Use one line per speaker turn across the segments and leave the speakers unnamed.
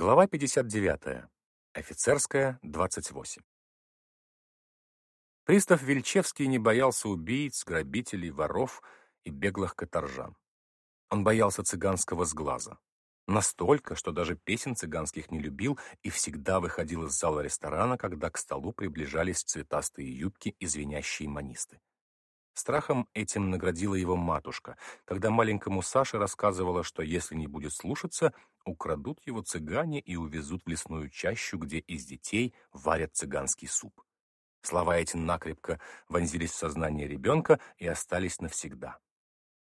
Глава 59. Офицерская, 28. Пристав Вильчевский не боялся убийц, грабителей, воров и беглых каторжан. Он боялся цыганского сглаза. Настолько, что даже песен цыганских не любил и всегда выходил из зала ресторана, когда к столу приближались цветастые юбки и звенящие манисты. Страхом этим наградила его матушка, когда маленькому Саше рассказывала, что если не будет слушаться, украдут его цыгане и увезут в лесную чащу, где из детей варят цыганский суп. Слова эти накрепко вонзились в сознание ребенка и остались навсегда.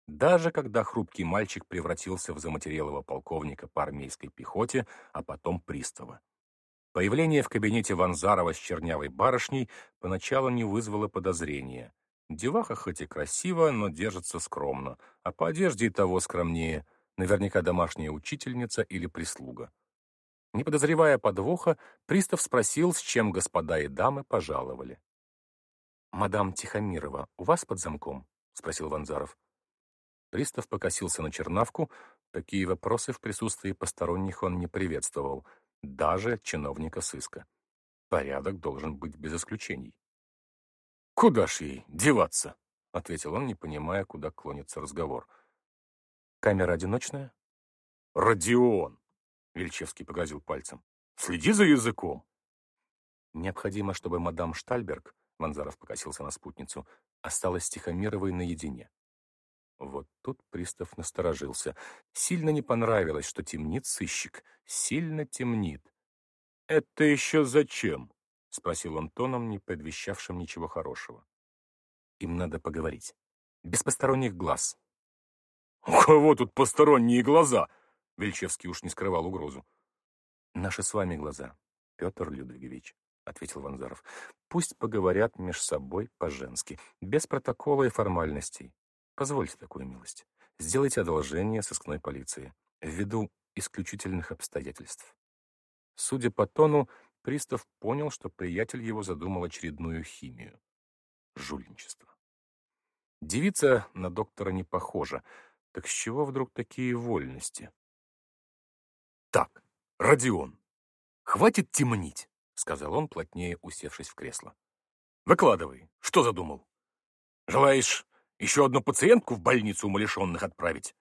Даже когда хрупкий мальчик превратился в заматерелого полковника по армейской пехоте, а потом пристава. Появление в кабинете Ванзарова с чернявой барышней поначалу не вызвало подозрения — Деваха хоть и красиво, но держится скромно, а по одежде и того скромнее, наверняка домашняя учительница или прислуга. Не подозревая подвоха, пристав спросил, с чем господа и дамы пожаловали. «Мадам Тихомирова, у вас под замком?» — спросил Ванзаров. Пристав покосился на Чернавку. Такие вопросы в присутствии посторонних он не приветствовал, даже чиновника сыска. Порядок должен быть без исключений. «Куда ж ей деваться?» — ответил он, не понимая, куда клонится разговор. «Камера одиночная?» «Родион!» — Вельчевский погрозил пальцем. «Следи за языком!» «Необходимо, чтобы мадам Штальберг, — Ванзаров покосился на спутницу, — осталась Тихомировой наедине». Вот тут пристав насторожился. Сильно не понравилось, что темнит сыщик. Сильно темнит. «Это еще зачем?» — спросил он тоном, не предвещавшим ничего хорошего. «Им надо поговорить. Без посторонних глаз». «У кого тут посторонние глаза?» Вельчевский уж не скрывал угрозу. «Наши с вами глаза, Петр Людвигович», — ответил Ванзаров. «Пусть поговорят меж собой по-женски, без протокола и формальностей. Позвольте такую милость. Сделайте одолжение сыскной полиции, ввиду исключительных обстоятельств». Судя по тону, Пристав понял, что приятель его задумал очередную химию. Жульничество. Девица на доктора не похожа. Так с чего вдруг такие вольности? «Так, Родион, хватит темнить», — сказал он, плотнее усевшись в кресло. «Выкладывай, что задумал? Желаешь еще одну пациентку в больницу умалишенных отправить?»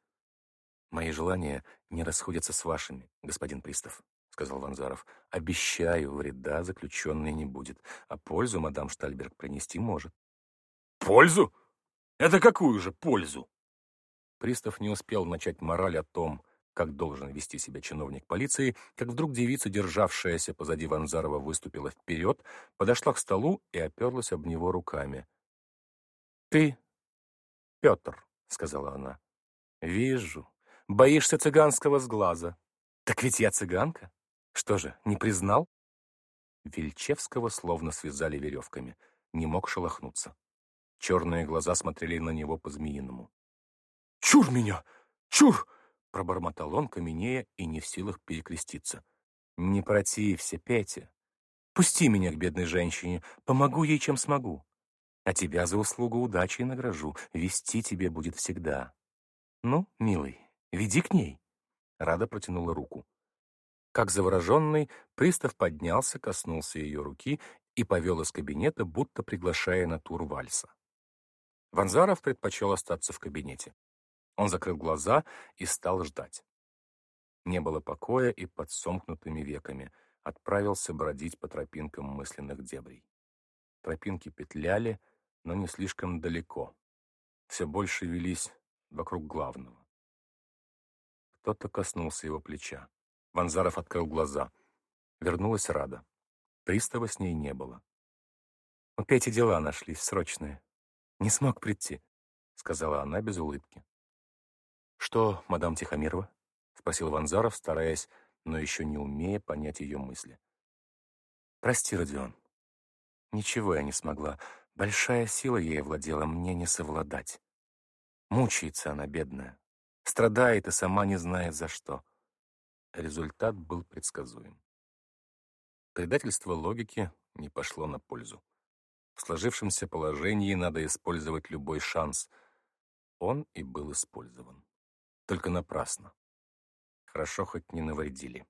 «Мои желания не расходятся с вашими, господин Пристав», сказал Ванзаров. «Обещаю, вреда заключенный не будет, а пользу мадам Штальберг принести может». «Пользу? Это какую же пользу?» Пристав не успел начать мораль о том, как должен вести себя чиновник полиции, как вдруг девица, державшаяся позади Ванзарова, выступила вперед, подошла к столу и оперлась об него руками. «Ты, Петр», — сказала она, — «вижу, боишься цыганского сглаза. Так ведь я цыганка. Что же, не признал? Вельчевского словно связали веревками. Не мог шелохнуться. Черные глаза смотрели на него по-змеиному. «Чур меня! Чур!» — пробормотал он, каменея и не в силах перекреститься. «Не протився, Петя. Пусти меня к бедной женщине, помогу ей, чем смогу. А тебя за услугу удачи награжу, вести тебе будет всегда. Ну, милый, веди к ней». Рада протянула руку. Как завороженный, пристав поднялся, коснулся ее руки и повел из кабинета, будто приглашая на тур вальса. Ванзаров предпочел остаться в кабинете. Он закрыл глаза и стал ждать. Не было покоя и под сомкнутыми веками отправился бродить по тропинкам мысленных дебрей. Тропинки петляли, но не слишком далеко. Все больше велись вокруг главного. Кто-то коснулся его плеча. Ванзаров открыл глаза. Вернулась Рада. Пристава с ней не было. «Опять и дела нашлись, срочные. Не смог прийти», — сказала она без улыбки. «Что, мадам Тихомирова?» — спросил Ванзаров, стараясь, но еще не умея понять ее мысли. «Прости, Родион. Ничего я не смогла. Большая сила ей владела, мне не совладать. Мучается она, бедная. Страдает и сама не знает за что. Результат был предсказуем. Предательство логики не пошло на пользу. В сложившемся положении надо использовать любой шанс. Он и был использован. Только напрасно. Хорошо хоть не навредили.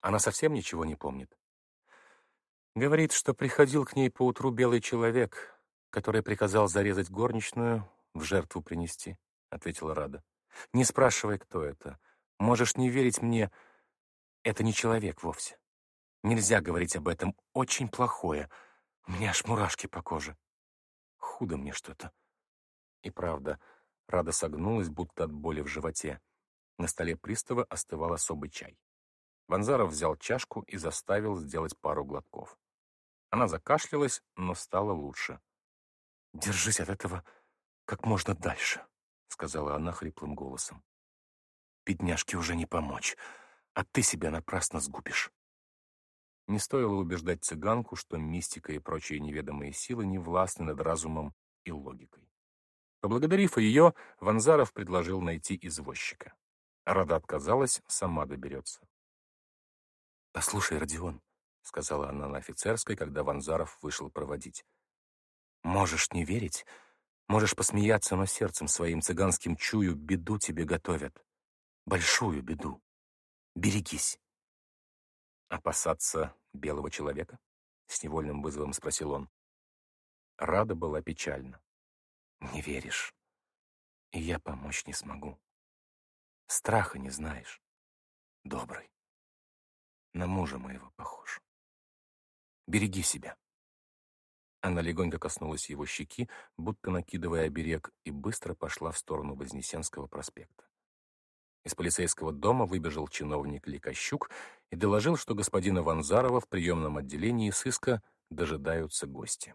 Она совсем ничего не помнит. Говорит, что приходил к ней поутру белый человек, который приказал зарезать горничную, в жертву принести, — ответила Рада. Не спрашивай, кто это. Можешь не верить мне, это не человек вовсе. Нельзя говорить об этом. Очень плохое. У меня аж мурашки по коже. Худо мне что-то. И правда, Рада согнулась, будто от боли в животе. На столе пристава остывал особый чай. Ванзаров взял чашку и заставил сделать пару глотков. Она закашлялась, но стало лучше. «Держись от этого как можно дальше», — сказала она хриплым голосом. «Бедняжке уже не помочь, а ты себя напрасно сгубишь». Не стоило убеждать цыганку, что мистика и прочие неведомые силы не властны над разумом и логикой. Поблагодарив ее, Ванзаров предложил найти извозчика. Рада отказалась, сама доберется. «Послушай, Родион», — сказала она на офицерской, когда Ванзаров вышел проводить. «Можешь не верить, можешь посмеяться, но сердцем своим цыганским чую, беду тебе готовят. Большую беду. Берегись». «Опасаться белого человека?» — с невольным вызовом спросил он. Рада была печальна. «Не веришь, и я помочь не смогу. Страха не знаешь. Добрый. На мужа моего похож. Береги себя». Она легонько коснулась его щеки, будто накидывая оберег, и быстро пошла в сторону Вознесенского проспекта. Из полицейского дома выбежал чиновник Ликощук и доложил, что господина Ванзарова в приемном отделении сыска дожидаются гости.